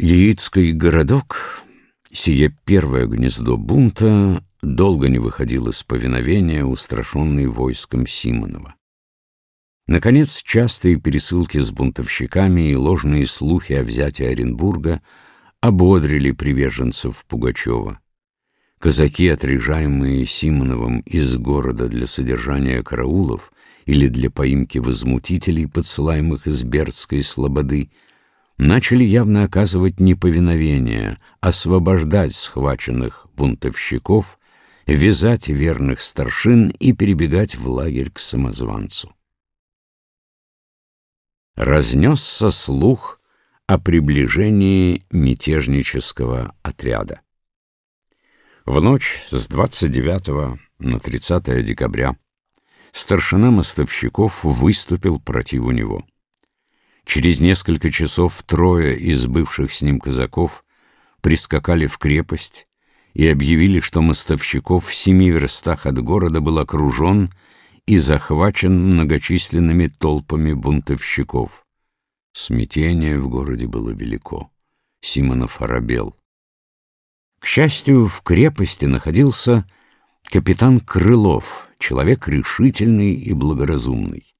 Яицкий городок, сие первое гнездо бунта, долго не выходил из повиновения, устрашенный войском Симонова. Наконец, частые пересылки с бунтовщиками и ложные слухи о взятии Оренбурга ободрили приверженцев Пугачева. Казаки, отряжаемые Симоновым из города для содержания караулов или для поимки возмутителей, подсылаемых из Бердской слободы, начали явно оказывать неповиновение, освобождать схваченных бунтовщиков, вязать верных старшин и перебегать в лагерь к самозванцу. Разнесся слух о приближении мятежнического отряда. В ночь с 29 на 30 декабря старшина мостовщиков выступил против него. Через несколько часов трое из бывших с ним казаков прискакали в крепость и объявили, что мостовщиков в семи верстах от города был окружен и захвачен многочисленными толпами бунтовщиков. Смятение в городе было велико. Симонов оробел. К счастью, в крепости находился капитан Крылов, человек решительный и благоразумный.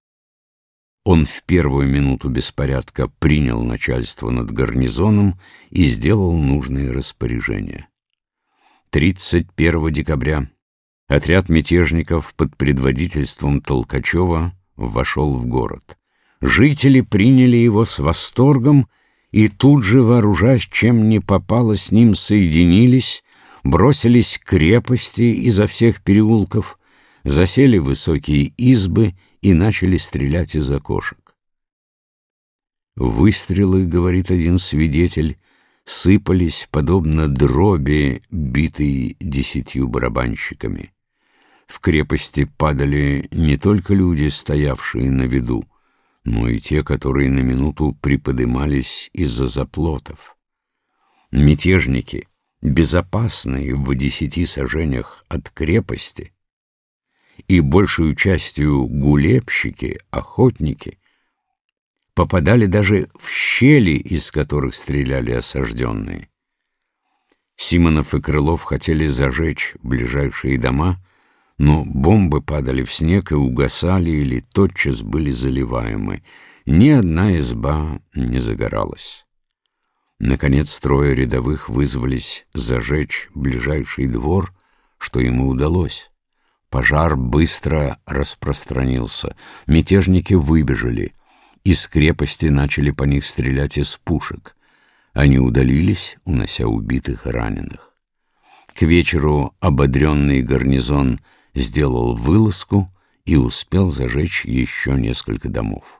Он в первую минуту беспорядка принял начальство над гарнизоном и сделал нужные распоряжения. 31 декабря отряд мятежников под предводительством Толкачева вошел в город. Жители приняли его с восторгом и тут же, вооружаясь чем не попало, с ним соединились, бросились к крепости изо всех переулков, засели высокие избы и начали стрелять из окошек. Выстрелы, говорит один свидетель, сыпались, подобно дроби, битой десятью барабанщиками. В крепости падали не только люди, стоявшие на виду, но и те, которые на минуту приподымались из-за заплотов. Мятежники, безопасные в десяти сажениях от крепости, и большую частью гулебщики, охотники, попадали даже в щели, из которых стреляли осажденные. Симонов и Крылов хотели зажечь ближайшие дома, но бомбы падали в снег и угасали или тотчас были заливаемы. Ни одна изба не загоралась. Наконец трое рядовых вызвались зажечь ближайший двор, что ему удалось. Пожар быстро распространился. Мятежники выбежали. Из крепости начали по них стрелять из пушек. Они удалились, унося убитых и раненых. К вечеру ободренный гарнизон сделал вылазку и успел зажечь еще несколько домов.